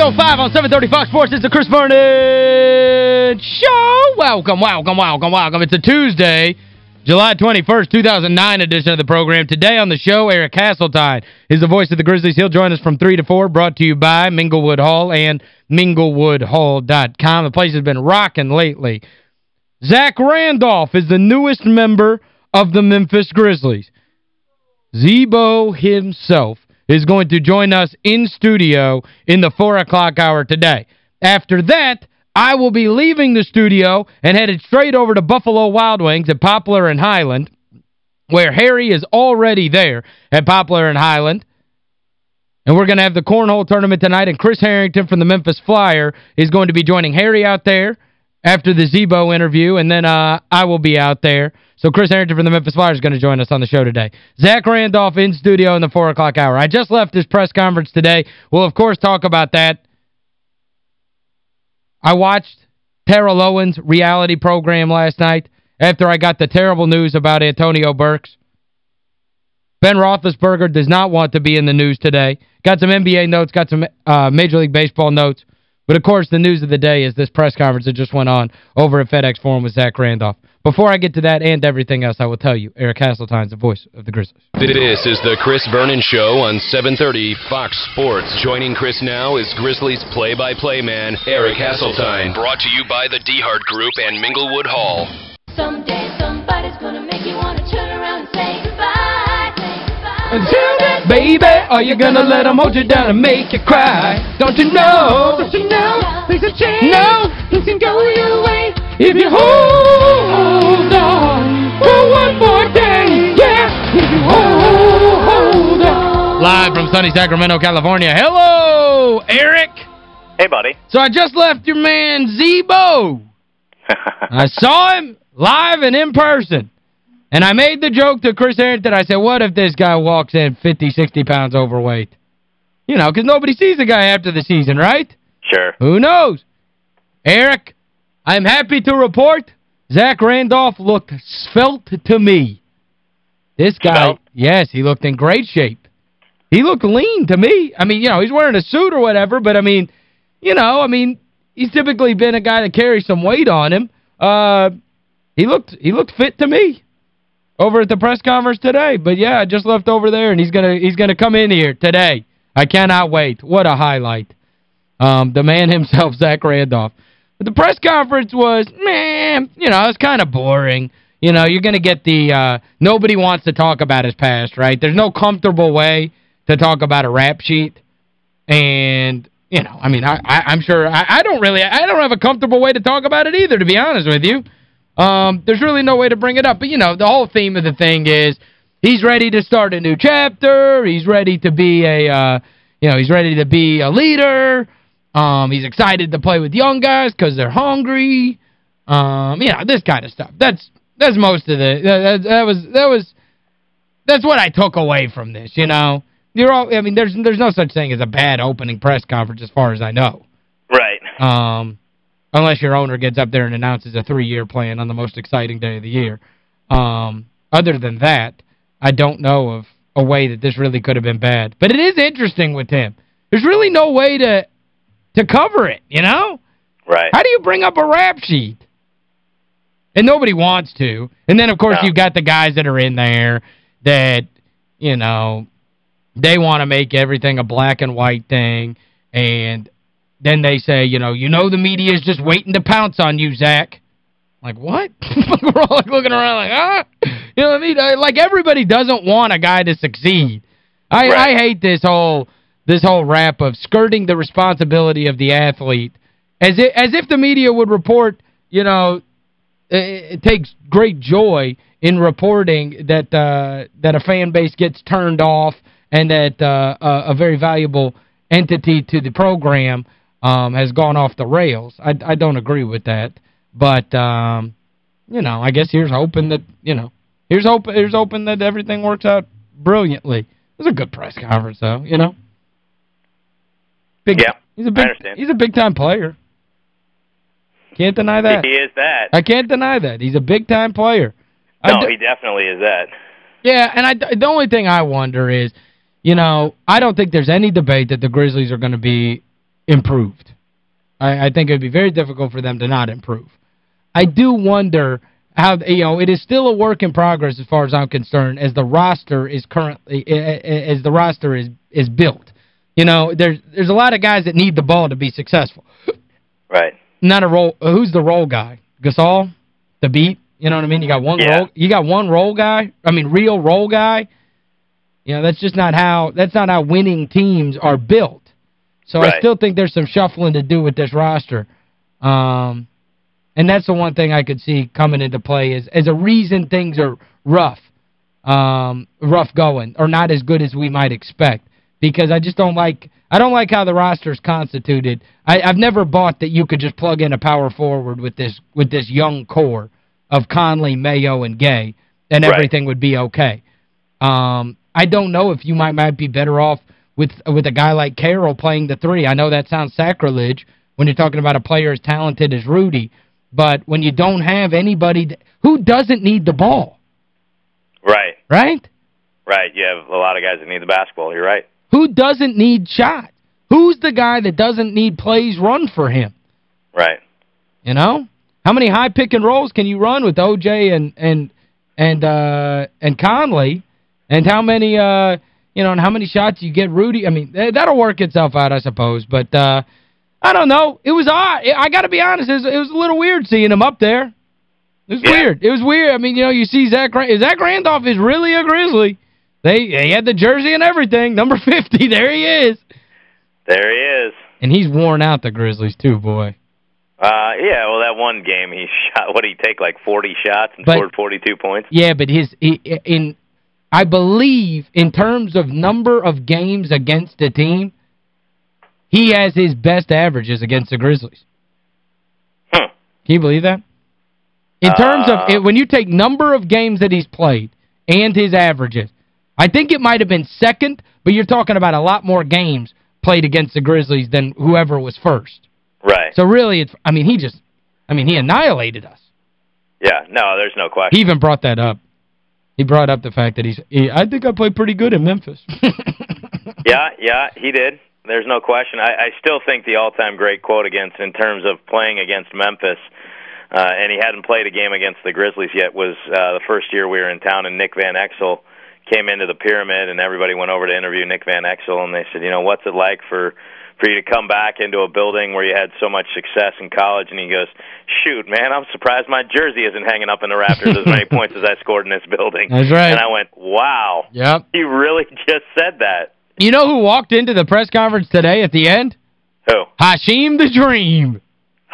305 on 730 Fox Sports. It's the Chris Vernon Show. Welcome, welcome, welcome, welcome. It's a Tuesday, July 21st, 2009 edition of the program. Today on the show, Eric Hasseltine is the voice of the Grizzlies. He'll join us from 3 to 4, brought to you by Minglewood Hall and minglewoodhall.com. The place has been rocking lately. Zach Randolph is the newest member of the Memphis Grizzlies. Z-Bo himself is going to join us in studio in the 4 o'clock hour today. After that, I will be leaving the studio and headed straight over to Buffalo Wild Wings at Poplar and Highland, where Harry is already there at Poplar and Highland. And we're going to have the cornhole tournament tonight, and Chris Harrington from the Memphis Flyer is going to be joining Harry out there after the Z-Bo interview, and then uh, I will be out there. So Chris Harrington from the Memphis Flyers is going to join us on the show today. Zach Randolph in studio in the 4 o'clock hour. I just left his press conference today. We'll, of course, talk about that. I watched Terrell Owens' reality program last night after I got the terrible news about Antonio Burks. Ben Roethlisberger does not want to be in the news today. Got some NBA notes, got some uh, Major League Baseball notes. But, of course, the news of the day is this press conference that just went on over at FedEx Forum with Zach Randolph. Before I get to that and everything else, I will tell you, Eric Hasseltine's the voice of the Grizzlies. This is the Chris Vernon Show on 730 Fox Sports. Joining Chris now is Grizzlies play-by-play man Eric Hasseltine. Brought to you by the DeHart Group and Minglewood Hall. Someday goodbye. Until then, baby, are you gonna let them hold you down and make you cry? Don't you know? Don't you know? Things have changed. No. Things can go your way if you hold on for one more day. Yeah, if you hold, hold on. Live from sunny Sacramento, California. Hello, Eric. Hey, buddy. So I just left your man Z-Bo. I saw him live and in person. And I made the joke to Chris Harrington. I said, what if this guy walks in 50, 60 pounds overweight? You know, because nobody sees the guy after the season, right? Sure. Who knows? Eric, I'm happy to report Zach Randolph looked svelte to me. This guy, Svelte? yes, he looked in great shape. He looked lean to me. I mean, you know, he's wearing a suit or whatever, but I mean, you know, I mean, he's typically been a guy that carries some weight on him. Uh, he looked he looked fit to me over at the press conference today. But yeah, I just left over there and he's going to he's to come in here today. I cannot wait. What a highlight. Um, the man himself, Zach Randolph. But the press conference was, man, you know, it's kind of boring. You know, you're going to get the, uh, nobody wants to talk about his past, right? There's no comfortable way to talk about a rap sheet. And, you know, I mean, I, I, I'm sure, I, I don't really, I don't have a comfortable way to talk about it either, to be honest with you. Um, there's really no way to bring it up. But, you know, the whole theme of the thing is he's ready to start a new chapter. He's ready to be a, uh, you know, he's ready to be a leader. Um, he's excited to play with young guys because they're hungry. Um, you know, this kind of stuff. That's that's most of the that, that was that was that's what I took away from this, you know. You're all I mean there's there's no such thing as a bad opening press conference as far as I know. Right. Um unless your owner gets up there and announces a three-year plan on the most exciting day of the year. Um other than that, I don't know of a way that this really could have been bad. But it is interesting with him. There's really no way to to cover it, you know? Right. How do you bring up a rap sheet? And nobody wants to. And then, of course, No. you've got the guys that are in there that, you know, they want to make everything a black and white thing. And then they say, you know, you know the media is just waiting to pounce on you, Zach. Like, what? We're all like looking around like, ah? You know what I mean? Like, everybody doesn't want a guy to succeed. I, Right. I hate this whole this whole rap of skirting the responsibility of the athlete. As if, as if the media would report, you know, it, it takes great joy in reporting that uh, that a fan base gets turned off and that uh, a, a very valuable entity to the program um, has gone off the rails. I, I don't agree with that. But, um, you know, I guess here's hoping that, you know, here's hoping, here's hoping that everything works out brilliantly. It was a good press conference, though, you know? Big, Yeah, he's a I big, understand. He's a big-time player. Can't deny that. He is that. I can't deny that. He's a big-time player. No, he definitely is that. yeah, and I, the only thing I wonder is, you know, I don't think there's any debate that the Grizzlies are going to be improved. I, I think it would be very difficult for them to not improve. I do wonder how, you know, it is still a work in progress as far as I'm concerned as the roster is currently, as the roster is is built. You know, there's there's a lot of guys that need the ball to be successful. Right. Not a role, who's the role guy? Gasol? Thabeet? You know what I mean? You got one Yeah. role, you got one role guy? I mean, real role guy? You know, that's just not how, that's not how winning teams are built. So I still think there's some shuffling to do with this roster. Um, and that's the one thing I could see coming into play is as a reason things are rough, um, rough going, or not as good as we might expect. Because I just don't like, I don't like how the roster's constituted. I, I've never bought that you could just plug in a power forward with this with this young core of Conley, Mayo, and Gay, and Right. everything would be okay. Um, I don't know if you might might be better off with with a guy like Carroll playing the three. I know that sounds sacrilege when you're talking about a player as talented as Rudy, but when you don't have anybody who doesn't need the ball, Right. right? Right. You have a lot of guys that need the basketball. You're right. Who doesn't need shots? Who's the guy that doesn't need plays run for him? Right. You know? How many high pick and rolls can you run with OJ and and and uh and Conley? And how many uh you know, and how many shots you get Rudy? I mean, that'll work itself out, I suppose. But uh I don't know. It was odd. I got to be honest, it was, it was a little weird seeing him up there. It was Yeah. weird. It was weird. I mean, you know, you see Zach Zach Randolph is really a Grizzly. They he had the jersey and everything. Number 50, there he is. There he is. And he's worn out the Grizzlies too, boy. Uh, yeah, well, that one game he shot, what did he take, like 40 shots and But- scored 42 points? Yeah, but his he, in I believe in terms of number of games against a team, he has his best averages against the Grizzlies. Hmm. Can you believe that? In terms of Uh, it, when you take number of games that he's played and his averages, I think it might have been second, but you're talking about a lot more games played against the Grizzlies than whoever was first. Right. So really it's I mean he just I mean he annihilated us. yeah, no, there's no question. He even brought that up. He brought up the fact that he's he, I think I played pretty good in Memphis. Yeah, yeah, he did. There's no question. I, I still think the all-time great quote against in terms of playing against Memphis, uh, and he hadn't played a game against the Grizzlies yet, was uh, the first year we were in town, and Nick Van Exel came into the pyramid, and everybody went over to interview Nick Van Exel, and they said, you know, what's it like for for you to come back into a building where you had so much success in college? And he goes, shoot, man, I'm surprised my jersey isn't hanging up in the rafters as many points as I scored in this building. That's right. And I went, wow, Yep. he really just said that. You know who walked into the press conference today at the end? Who? Hasheem the Dream.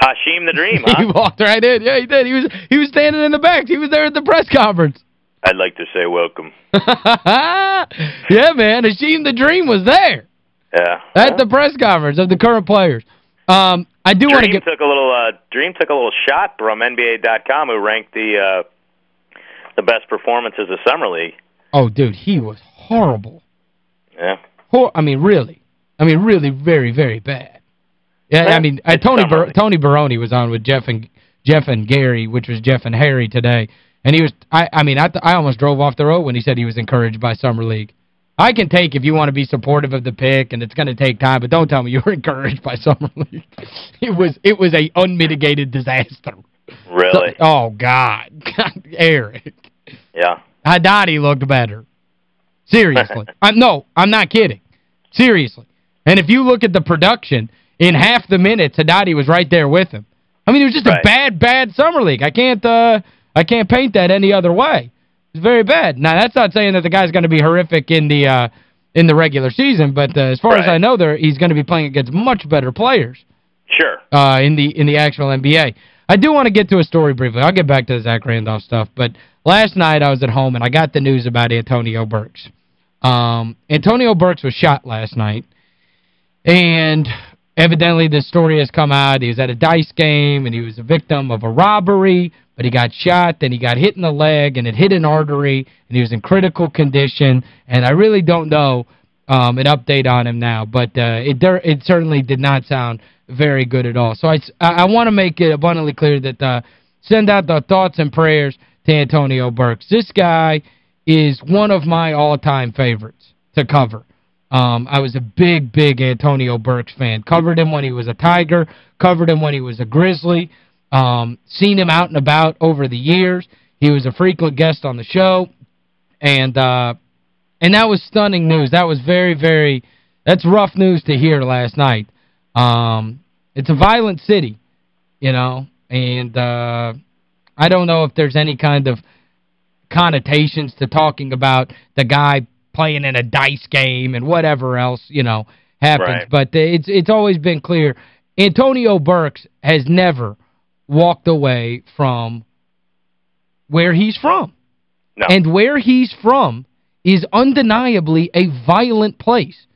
Hasheem the Dream, He walked right in. Yeah, he did. He was he was standing in the back. He was there at the press conference. I'd like to say welcome. yeah, man. Hasheem the Dream was there Yeah. at the press conference of the current players. Um, I do want to Dream get took a little uh Dream took a little shot from NBA.com who ranked the uh the best performances of summer league. Oh, dude, he was horrible. Yeah. Hor I mean, really. I mean, really very, very bad. Yeah, I mean, uh, Tony Bar. Tony Barone was on with Jeff and Jeff and Gary, which was Jeff and Harry today. And he was I I mean, I th I almost drove off the road when he said he was encouraged by summer league. I can take if you want to be supportive of the pick and it's going to take time, but don't tell me you were encouraged by summer league. It was it was a unmitigated disaster. Really? Oh God. God Eric. Yeah. Haddadi looked better. Seriously. I, no, I'm not kidding. Seriously. And if you look at the production, in half the minutes, Haddadi was right there with him. I mean, it was just a bad, bad summer league. I can't uh I can't paint that any other way. It's very bad. Now, that's not saying that the guy's going to be horrific in the uh in the regular season, but uh, as far as I know, there he's going to be playing against much better players Sure. uh, in the in the actual NBA. I do want to get to a story briefly. I'll get back to the Zach Randolph stuff, but last night I was at home and I got the news about Antonio Burks. Um, Antonio Burks was shot last night. And evidently this story has come out. He was at a dice game and he was a victim of a robbery, but he got shot, then he got hit in the leg and it hit an artery and he was in critical condition. And I really don't know um, an update on him now, but uh, it it certainly did not sound very good at all. So I, I want to make it abundantly clear that uh, send out the thoughts and prayers to Antonio Burks. This guy is one of my all-time favorites to cover. Um, I was a big, big Antonio Burks fan. Covered him when he was a Tiger. Covered him when he was a Grizzly. Um, seen him out and about over the years. He was a frequent guest on the show. And uh, and that was stunning news. That was very, very, that's rough news to hear last night. Um, it's a violent city, you know, and uh, I don't know if there's any kind of connotations to talking about the guy playing in a dice game and whatever else, you know, happens. Right. But it's it's always been clear Antonio Burks has never walked away from where he's from. No. And where he's from is undeniably a violent place.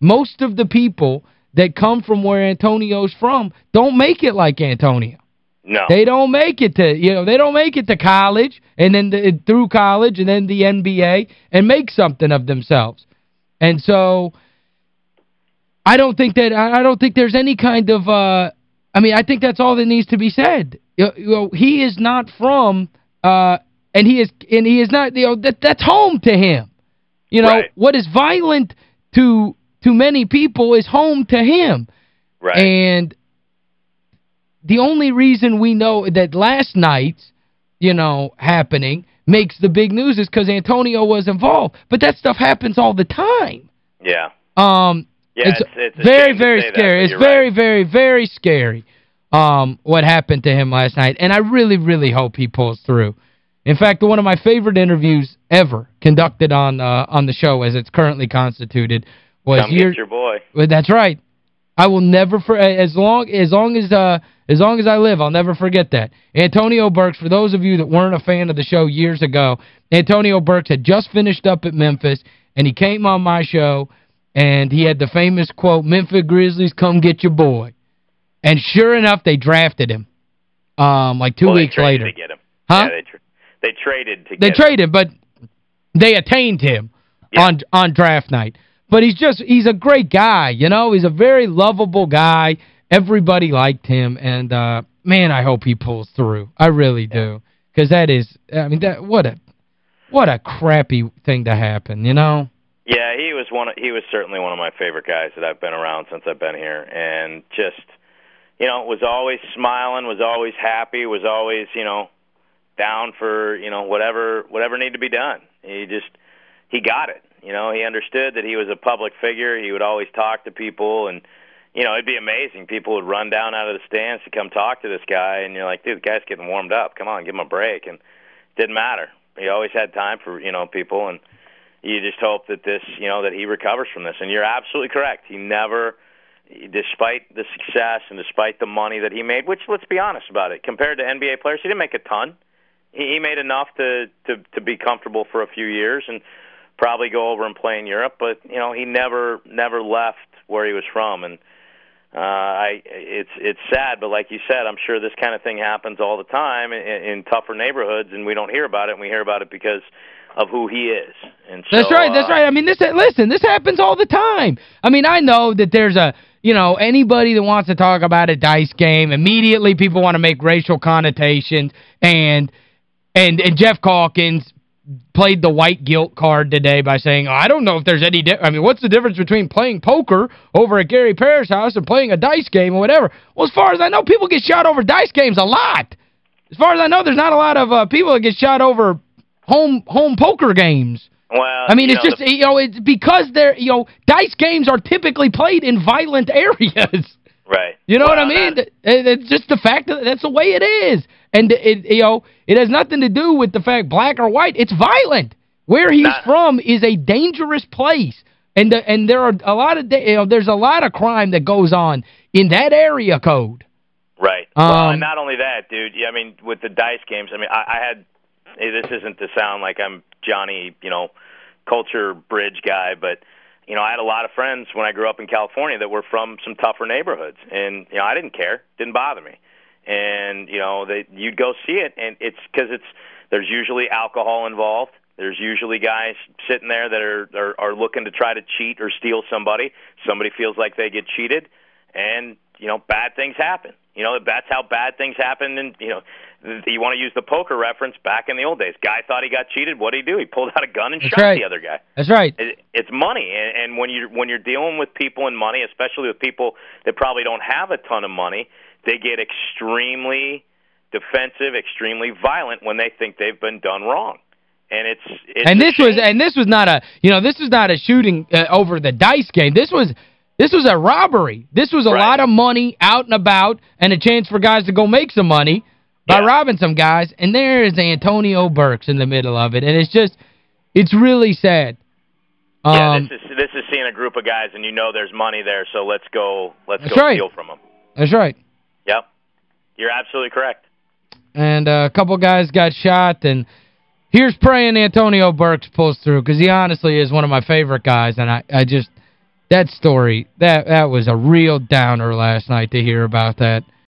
Most of the people that come from where Antonio's from don't make it like Antonio. No. They don't make it to, you know, they don't make it to college and then the, through college and then the NBA and make something of themselves. And so I don't think that I don't think there's any kind of uh I mean, I think that's all that needs to be said. You know, he is not from uh and he is and he is not, you know, that that's home to him. You know, Right. what is violent to to many people is home to him. right. And the only reason we know that last night's, you know, happening makes the big news is because Antonio was involved. But that stuff happens all the time. yeah. Um, Yeah, it's, it's- it's very, very say that, scary. it's very, right. very, very scary um, what happened to him last night. And I really, really hope he pulls through. In fact, one of my favorite interviews ever conducted on uh, on the show as it's currently constituted was Come year, your boy. well, that's right. I will never for as long as long as uh as long as I live, I'll never forget that. Antonio Burks, for those of you that weren't a fan of the show years ago, Antonio Burks had just finished up at Memphis and he came on my show and he had the famous quote, "Memphis Grizzlies, come get your boy." And sure enough, they drafted him. Um like two well, weeks they later. to get him. Huh? Yeah, they, tra they traded to They get him. traded, but they attained him Yeah. on on draft night. But he's just he's a great guy, you know? He's a very lovable guy. Everybody liked him and uh man, I hope he pulls through. I really do. Cuz that is I mean that what a what a crappy thing to happen, you know? Yeah, he was one of, he was certainly one of my favorite guys that I've been around since I've been here and just you know, was always smiling, was always happy, was always, you know, down for, you know, whatever whatever needed to be done. He just he got it. You know, he understood that he was a public figure. He would always talk to people and you know, it'd be amazing. People would run down out of the stands to come talk to this guy and you're like, dude, the guy's getting warmed up. Come on, give him a break and it didn't matter. He always had time for, you know, people and you just hope that this, you know, that he recovers from this. And you're absolutely correct. He never, despite the success and despite the money that he made, which let's be honest about it, compared to NBA players, he didn't make a ton. He, he made enough to to to be comfortable for a few years and probably go over and play in Europe. But you know, he never never left where he was from, and uh, I it's it's sad. But like you said, I'm sure this kind of thing happens all the time in, in tougher neighborhoods, and we don't hear about it. and We hear about it because of who he is. And so, That's right, that's uh, right. I mean, this listen, this happens all the time. I mean, I know that there's a, you know, anybody that wants to talk about a dice game, immediately people want to make racial connotations and and and Geoff Calkins played the white guilt card today by saying, oh, I don't know if there's any I mean, what's the difference between playing poker over at Gary Parrish house and playing a dice game or whatever? Well, as far as I know, people get shot over dice games a lot. As far as I know, there's not a lot of uh, people that get shot over home home poker games. Well, I mean, it's know, just, you know, it's because they're, you know, dice games are typically played in violent areas. right. You know what I mean? that- It's just the fact that that's the way it is. And, it you know, it has nothing to do with the fact black or white. It's violent. Where he's Not- from is a dangerous place. And the, and there are a lot of, you know, there's a lot of crime that goes on in that area code. Right. well, Um, and not only that, dude. yeah, I mean, with the dice games, I mean, I, I had. Hey, this isn't to sound like I'm Johnny, you know, culture bridge guy, but you know, I had a lot of friends when I grew up in California that were from some tougher neighborhoods, and you know, I didn't care, didn't bother me, and you know, they you'd go see it, and it's because it's there's usually alcohol involved. There's usually guys sitting there that are, are are looking to try to cheat or steal somebody. Somebody feels like they get cheated, and you know, bad things happen. You know, that's how bad things happen. And you know, you want to use the poker reference back in the old days. Guy thought he got cheated. What did he do? He pulled out a gun and That's shot right. the other guy. That's right. It, it's money, and, and when you when you're dealing with people and money, especially with people that probably don't have a ton of money, they get extremely defensive, extremely violent when they think they've been done wrong. And it's, it's and this was and this was not a you know this was not a shooting uh, over the dice game this was this was a robbery this was a Right. lot of money out and about and a chance for guys to go make some money by Yeah. robbing some guys and there is Antonio Burks in the middle of it and it's just it's really sad yeah, um, this is this is seeing a group of guys, and you know there's money there, so let's go let's go right. steal from them. that's right Yep, you're absolutely correct. and uh, a couple guys got shot and here's praying Antonio Burks pulls through because he honestly is one of my favorite guys and I, I just that story that that was a real downer last night to hear about that